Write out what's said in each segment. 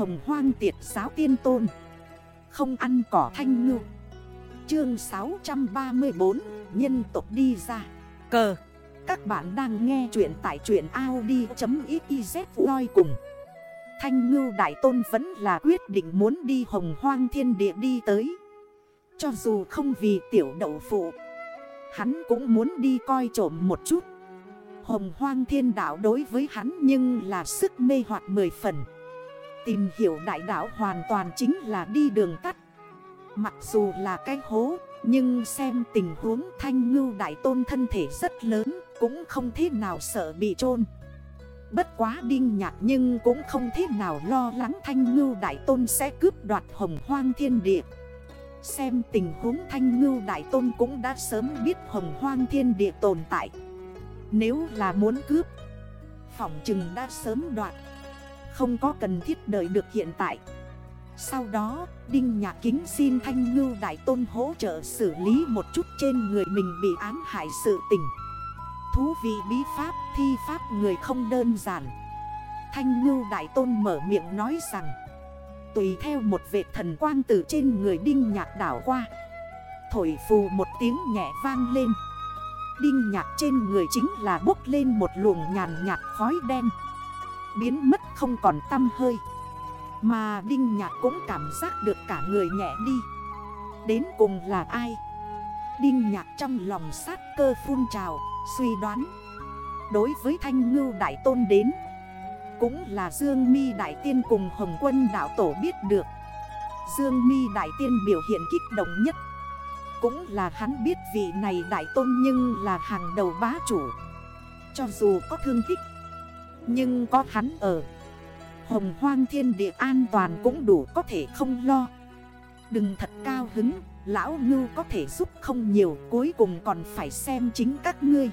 Hồng hoang tiệt giáo tiên tôn. Không ăn cỏ thanh ngư. Chương 634 Nhân tộc đi ra. Cờ. Các bạn đang nghe chuyện tại chuyện Audi.xyz voi cùng. Thanh ngưu đại tôn vẫn là quyết định muốn đi hồng hoang thiên địa đi tới. Cho dù không vì tiểu đậu phụ, Hắn cũng muốn đi coi trộm một chút. Hồng hoang thiên đạo đối với hắn nhưng là sức mê hoặc mười phần. Tìm hiểu đại đạo hoàn toàn chính là đi đường tắt. Mặc dù là cái hố, Nhưng xem tình huống thanh ngưu đại tôn thân thể rất lớn, Cũng không thế nào sợ bị trôn Bất quá đinh nhạc nhưng cũng không thế nào lo lắng thanh ngưu đại tôn sẽ cướp đoạt hồng hoang thiên địa. Xem tình huống thanh ngưu đại tôn cũng đã sớm biết hồng hoang thiên địa tồn tại. Nếu là muốn cướp Phỏng chừng đã sớm đoạt. Không có cần thiết đợi được hiện tại. Sau đó, Đinh Nhạc Kính xin Thanh Ngưu Đại Tôn hỗ trợ xử lý một chút trên người mình bị ám hại sự tình. Thú vị bí pháp, thi pháp người không đơn giản. Thanh Ngưu Đại Tôn mở miệng nói rằng, Tùy theo một vệ thần quang từ trên người Đinh Nhạc đảo qua, Thổi phù một tiếng nhẹ vang lên. Đinh Nhạc trên người chính là bốc lên một luồng nhàn nhạt khói đen. Biến mất không còn tâm hơi. Mà Đinh Nhạc cũng cảm giác được cả người nhẹ đi. Đến cùng là ai? Đinh Nhạc trong lòng sát cơ phun trào, Suy đoán. Đối với Thanh Ngưu Đại Tôn đến, cũng là Dương mi Đại Tiên cùng Hồng Quân Đạo Tổ biết được. Dương mi Đại Tiên biểu hiện kích động nhất. Cũng là hắn biết vị này Đại Tôn nhưng là hàng đầu bá chủ. Cho dù có thương tích nhưng có hắn ở Hồng hoang thiên địa an toàn cũng đủ có thể không lo Đừng thật cao hứng Lão ngưu có thể giúp không nhiều Cuối cùng còn phải xem chính các ngươi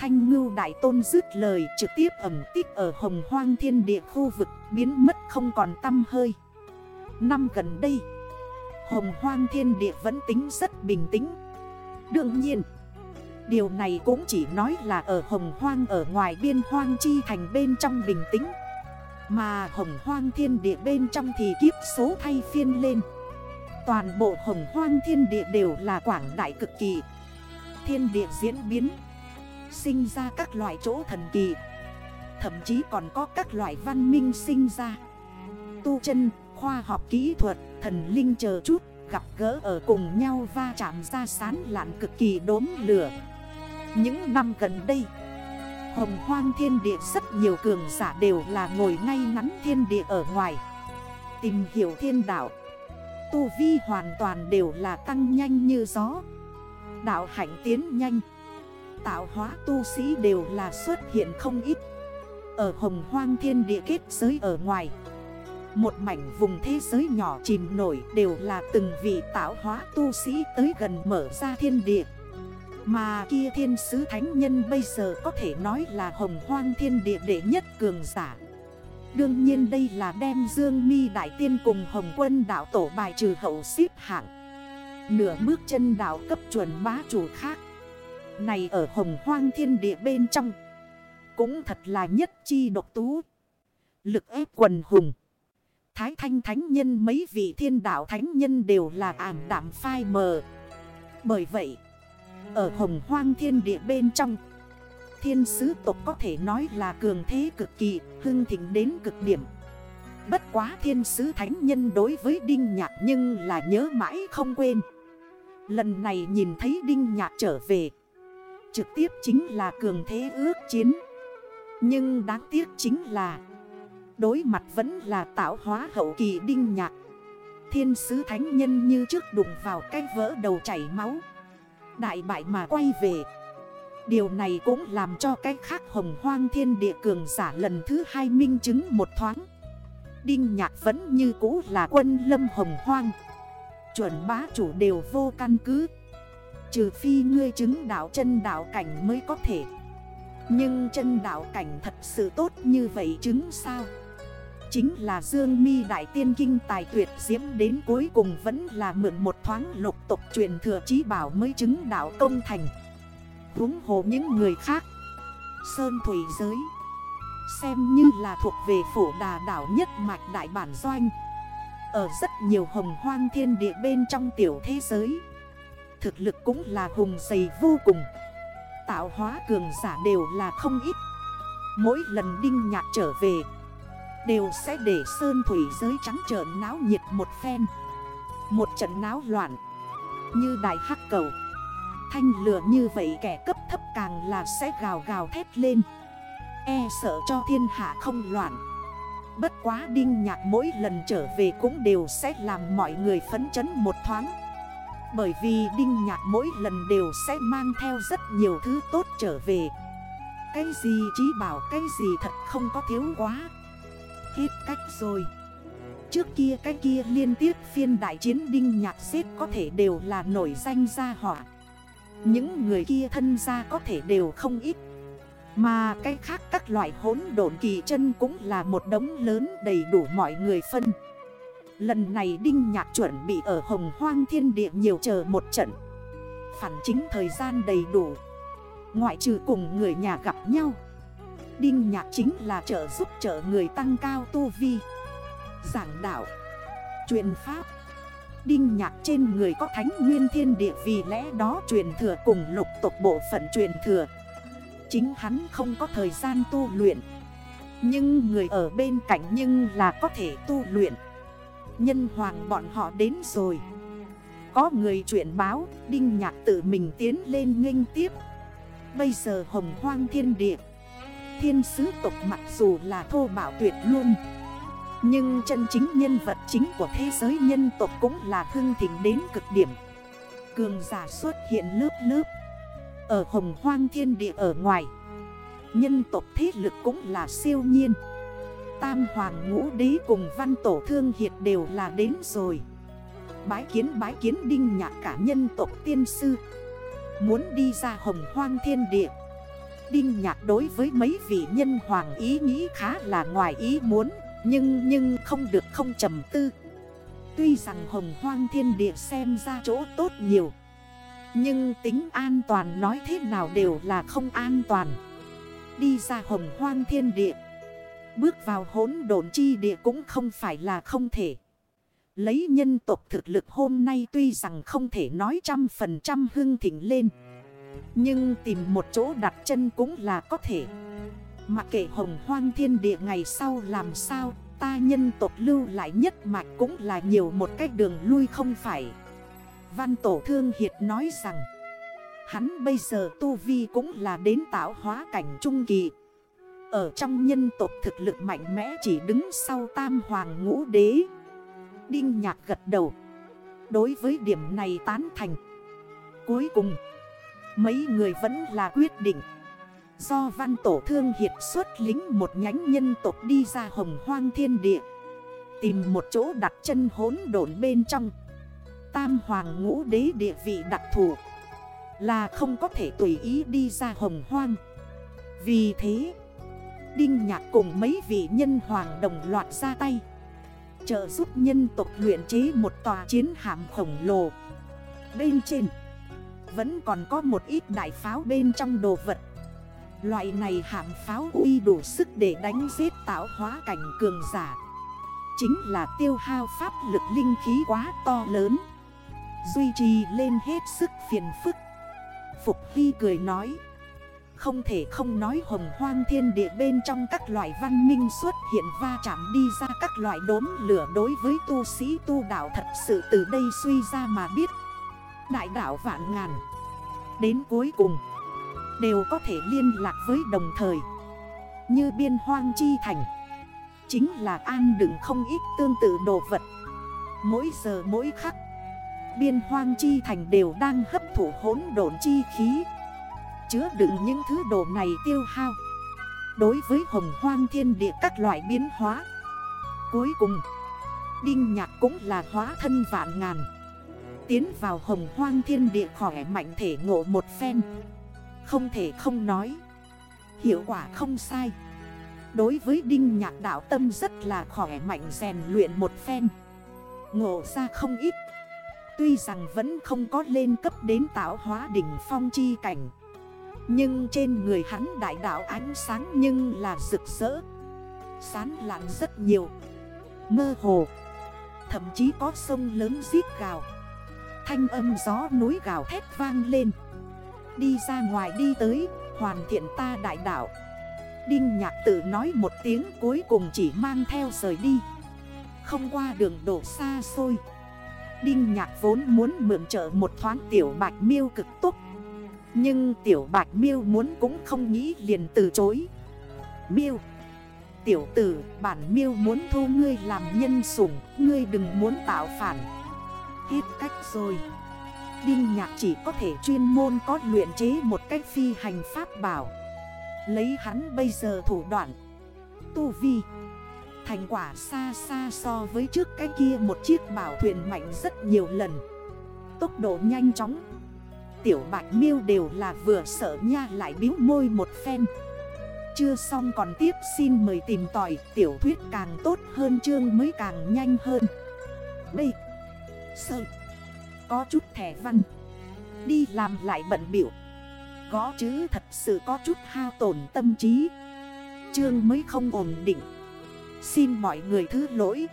Thanh ngưu đại tôn dứt lời trực tiếp ẩm tích ở hồng hoang thiên địa khu vực biến mất không còn tâm hơi. Năm gần đây, hồng hoang thiên địa vẫn tính rất bình tĩnh. Đương nhiên, điều này cũng chỉ nói là ở hồng hoang ở ngoài biên hoang chi thành bên trong bình tĩnh. Mà hồng hoang thiên địa bên trong thì kiếp số thay phiên lên. Toàn bộ hồng hoang thiên địa đều là quảng đại cực kỳ. Thiên địa diễn biến. Sinh ra các loại chỗ thần kỳ Thậm chí còn có các loại văn minh sinh ra Tu chân, khoa học kỹ thuật, thần linh chờ chút Gặp gỡ ở cùng nhau va chạm ra sán lạn cực kỳ đốm lửa những năm gần đây, Hồng hoang thiên địa rất nhiều cường giả đều là ngồi ngay ngắn thiên địa ở ngoài. Tìm hiểu thiên đạo, Tu vi hoàn toàn đều là tăng nhanh như gió. Đạo hạnh tiến nhanh, tạo hóa tu sĩ đều là xuất hiện không ít. Ở hồng hoang thiên địa kết giới ở ngoài, Một mảnh vùng thế giới nhỏ chìm nổi đều là từng vị tạo hóa tu sĩ tới gần mở ra thiên địa. Mà kia thiên sứ thánh nhân bây giờ có thể nói là hồng hoang thiên địa đệ nhất cường giả Đương nhiên đây là đem Dương mi Đại Tiên cùng Hồng Quân đạo tổ bài trừ hậu xếp hạng Nửa bước chân đạo cấp chuẩn bá chủ khác này ở hồng hoang thiên địa bên trong. Cũng thật là nhất chi độc tú. Lực ép quần hùng. Thái thanh thánh nhân mấy vị thiên đạo thánh nhân đều là ảm đảm phai mờ. Bởi vậy, ở hồng hoang thiên địa bên trong, thiên sứ tộc có thể nói là cường thế cực kỳ, hưng thịnh đến cực điểm. Bất quá thiên sứ thánh nhân đối với Đinh Nhạc nhưng là nhớ mãi không quên. Lần này nhìn thấy Đinh Nhạc trở về. Trực tiếp chính là cường thế ước chiến Nhưng đáng tiếc chính là Đối mặt vẫn là tạo hóa hậu kỳ đinh nhạc Thiên sứ thánh nhân như trước đụng vào cái vỡ đầu chảy máu Đại bại mà quay về. Điều này cũng làm cho cái khác hồng hoang thiên địa cường giả lần thứ hai minh chứng một thoáng. Đinh nhạc vẫn như cũ là quân lâm hồng hoang. Chuẩn bá chủ đều vô căn cứ. Trừ phi ngươi chứng đạo chân đạo cảnh mới có thể. Nhưng chân đạo cảnh thật sự tốt như vậy chứng sao? Chính là Dương mi Đại Tiên Kinh tài tuyệt diễm đến cuối cùng vẫn là mượn một thoáng lục tục truyền thừa trí bảo mới chứng đạo công thành. Húng hồ những người khác, Sơn Thủy Giới, Xem như là thuộc về phổ đà đảo nhất mạch đại bản doanh. Ở rất nhiều hồng hoang thiên địa bên trong tiểu thế giới, Thực lực cũng là hùng dày vô cùng. Tạo hóa cường giả đều là không ít. Mỗi lần đinh nhạc trở về Đều sẽ để sơn thủy giới trắng trợn náo nhiệt một phen. Một trận náo loạn. Như đại hắc cầu. Thanh lửa như vậy kẻ cấp thấp càng là sẽ gào gào thét lên. E sợ cho thiên hạ không loạn. Bất quá đinh nhạc mỗi lần trở về cũng đều sẽ làm mọi người phấn chấn một thoáng. Bởi vì đinh nhạc mỗi lần đều sẽ mang theo rất nhiều thứ tốt trở về. Cái gì trí bảo, cái gì thật không có thiếu quá. Hết cách rồi. Trước kia cái kia liên tiếp phiên đại chiến đinh nhạc xếp có thể đều là nổi danh gia hỏa. Những người kia thân gia có thể đều không ít. Mà cái khác các loại hốn độn kỳ chân cũng là một đống lớn đầy đủ mọi người phân. Lần này Đinh Nhạc chuẩn bị ở Hồng Hoang Thiên Địa nhiều chờ một trận. Phản chính thời gian đầy đủ. Ngoại trừ cùng người nhà gặp nhau. Đinh Nhạc chính là trợ giúp trợ người tăng cao tu vi. Giảng đạo, Truyền pháp. Đinh Nhạc trên người có thánh nguyên thiên địa vì lẽ đó truyền thừa cùng lục tộc bộ phận truyền thừa. Chính hắn không có thời gian tu luyện. Nhưng người ở bên cạnh nhưng là có thể tu luyện. Nhân hoàng bọn họ đến rồi. Có người chuyện báo, Đinh Nhạc tự mình tiến lên nghênh tiếp. Bây giờ hồng hoang thiên địa. Thiên sứ tộc mặc dù là thô bảo tuyệt luôn Nhưng chân chính nhân vật chính của thế giới nhân tộc cũng là hưng thịnh đến cực điểm. Cường giả xuất hiện lớp lớp, Ở hồng hoang thiên địa ở ngoài. Nhân tộc thế lực cũng là siêu nhiên. Tam hoàng ngũ đế cùng văn tổ thương hiệt đều là đến rồi. Bái kiến bái kiến đinh nhạc cả nhân tộc tiên sư. Muốn đi ra hồng hoang thiên địa. Đinh nhạc đối với mấy vị nhân hoàng ý nghĩ khá là ngoài ý muốn, Nhưng nhưng không được không trầm tư. Tuy rằng hồng hoang thiên địa xem ra chỗ tốt nhiều, Nhưng tính an toàn nói thế nào đều là không an toàn. Đi ra hồng hoang thiên địa, Bước vào hốn độn chi địa cũng không phải là không thể. Lấy nhân tộc thực lực hôm nay tuy rằng không thể nói trăm phần trăm hưng thịnh lên nhưng tìm một chỗ đặt chân cũng là có thể. Mặc kệ hồng hoang thiên địa ngày sau làm sao, Ta nhân tộc lưu lại nhất mạch cũng là nhiều một cách đường lui không phải. Văn tổ thương hiệt nói rằng, Hắn bây giờ tu vi cũng là đến tạo hóa cảnh trung kỳ. Ở trong nhân tộc thực lực mạnh mẽ chỉ đứng sau tam hoàng ngũ đế. Đinh nhạc gật đầu. Đối với điểm này tán thành. Cuối cùng Mấy người vẫn là quyết định. Do văn tổ thương hiệt xuất lính một nhánh nhân tộc đi ra hồng hoang thiên địa. Tìm một chỗ đặt chân hốn độn bên trong. Tam hoàng ngũ đế địa vị đặc thù. Là không có thể tùy ý đi ra hồng hoang. Vì thế, Đinh nhạc cùng mấy vị nhân hoàng đồng loạt ra tay. Trợ giúp nhân tộc luyện chế một tòa chiến hạm khổng lồ. Bên trên vẫn còn có một ít đại pháo bên trong đồ vật. Loại này hạm pháo uy đủ sức để đánh giết tạo hóa cảnh cường giả. Chính là tiêu hao pháp lực linh khí quá to lớn. Duy trì lên hết sức phiền phức. Phục Hy cười nói, Không thể không nói hồng hoang thiên địa bên trong các loại văn minh xuất hiện va chạm đi ra các loại đốm lửa đối với tu sĩ tu đạo thật sự từ đây suy ra mà biết. Đại đạo vạn ngàn, Đến cuối cùng, Đều có thể liên lạc với đồng thời. Như biên hoang chi thành, Chính là an đựng không ít tương tự đồ vật. Mỗi giờ mỗi khắc, Biên hoang chi thành đều đang hấp thụ hốn độn chi khí, Chứa đựng những thứ đồ này tiêu hao. Đối với hồng hoang thiên địa các loại biến hóa, Cuối cùng, Đinh nhạc cũng là hóa thân vạn ngàn. Tiến vào hồng hoang thiên địa khỏe mạnh thể ngộ một phen. Không thể không nói, Hiệu quả không sai. Đối với đinh nhạc đạo tâm rất là khỏe mạnh rèn luyện một phen. Ngộ ra không ít. Tuy rằng vẫn không có lên cấp đến tạo hóa đỉnh phong chi cảnh. Nhưng trên người hắn đại đạo ánh sáng nhưng là rực rỡ. Sán lạn rất nhiều. Mơ hồ. Thậm chí có sông lớn giết gào. Thanh âm gió núi gào thét vang lên. Đi ra ngoài đi tới, Hoàn thiện ta đại đạo. Đinh nhạc tự nói một tiếng cuối cùng chỉ mang theo rời đi. Không qua đường đổ xa xôi. Đinh nhạc vốn muốn mượn trợ một thoáng tiểu bạch miêu cực tốt Nhưng tiểu bạch miêu muốn cũng không nghĩ liền từ chối. Miêu, Tiểu tử, bản miêu muốn thu ngươi làm nhân sủng, Ngươi đừng muốn tạo phản. Hết cách rồi. Đinh nhạc chỉ có thể chuyên môn có luyện chế một cách phi hành pháp bảo. Lấy hắn bây giờ thủ đoạn. Tu vi. Thành quả xa xa so với trước cái kia một chiếc bảo thuyền mạnh rất nhiều lần. Tốc độ nhanh chóng. Tiểu bạch miêu đều là vừa sợ nha lại biếu môi một phen. Chưa xong còn tiếp xin mời tìm tỏi Tiểu thuyết càng tốt hơn, chương mới càng nhanh hơn. Bây Sơ. Có chút thẻ văn. Đi làm lại bận biểu. Gõ chứ, thật sự có chút hao tổn tâm trí. Chương mới không ổn định. Xin mọi người thứ lỗi.